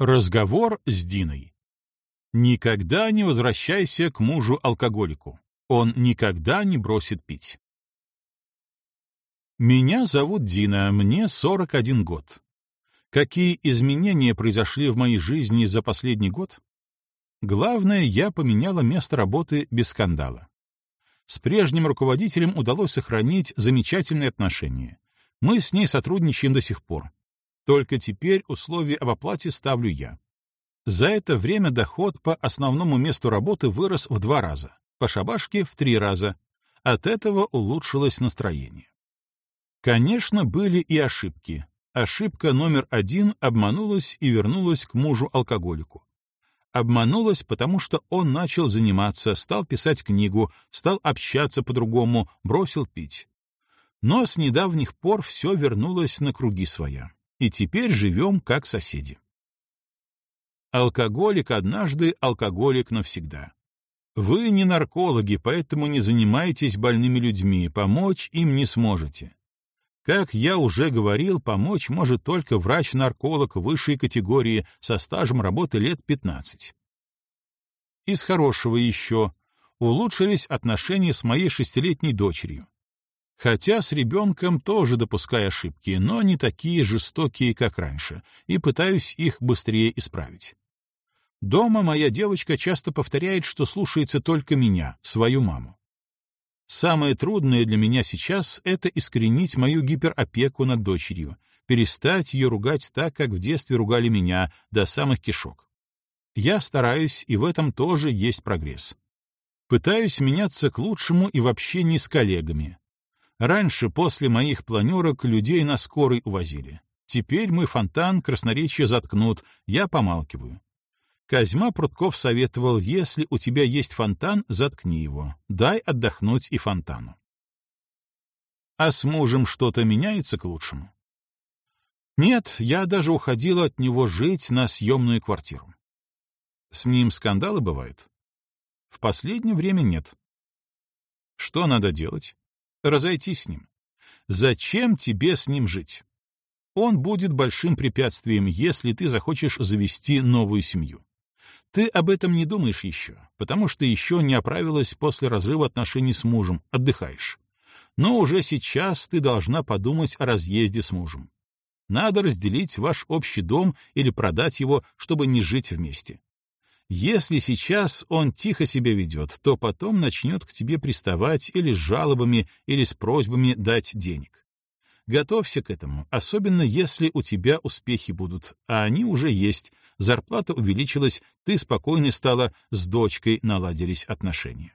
Разговор с Диной. Никогда не возвращайся к мужу-алкоголику. Он никогда не бросит пить. Меня зовут Дина, мне 41 год. Какие изменения произошли в моей жизни за последний год? Главное, я поменяла место работы без скандала. С прежним руководителем удалось сохранить замечательные отношения. Мы с ней сотрудничаем до сих пор. Только теперь условия об оплате ставлю я. За это время доход по основному месту работы вырос в два раза, по шабашке в три раза. От этого улучшилось настроение. Конечно, были и ошибки. Ошибка номер один обманулась и вернулась к мужу-алкоголику. Обманулась, потому что он начал заниматься, стал писать книгу, стал общаться по-другому, бросил пить. Но с недавних пор все вернулось на круги своя и теперь живем как соседи. Алкоголик однажды, алкоголик навсегда. Вы не наркологи, поэтому не занимаетесь больными людьми, помочь им не сможете. Как я уже говорил, помочь может только врач-нарколог высшей категории со стажем работы лет 15. Из хорошего еще улучшились отношения с моей шестилетней дочерью. Хотя с ребенком тоже допускаю ошибки, но не такие жестокие, как раньше, и пытаюсь их быстрее исправить. Дома моя девочка часто повторяет, что слушается только меня, свою маму. Самое трудное для меня сейчас — это искоренить мою гиперопеку над дочерью, перестать ее ругать так, как в детстве ругали меня, до самых кишок. Я стараюсь, и в этом тоже есть прогресс. Пытаюсь меняться к лучшему и в общении с коллегами, Раньше, после моих планерок, людей на скорой увозили. Теперь мой фонтан красноречие заткнут, я помалкиваю. Козьма Прутков советовал, если у тебя есть фонтан, заткни его, дай отдохнуть и фонтану. А с мужем что-то меняется к лучшему? Нет, я даже уходила от него жить на съемную квартиру. С ним скандалы бывают? В последнее время нет. Что надо делать? Разойтись с ним. Зачем тебе с ним жить? Он будет большим препятствием, если ты захочешь завести новую семью. Ты об этом не думаешь еще, потому что еще не оправилась после разрыва отношений с мужем, отдыхаешь. Но уже сейчас ты должна подумать о разъезде с мужем. Надо разделить ваш общий дом или продать его, чтобы не жить вместе. Если сейчас он тихо себя ведет, то потом начнет к тебе приставать или с жалобами, или с просьбами дать денег. Готовься к этому, особенно если у тебя успехи будут, а они уже есть, зарплата увеличилась, ты спокойно стала, с дочкой наладились отношения.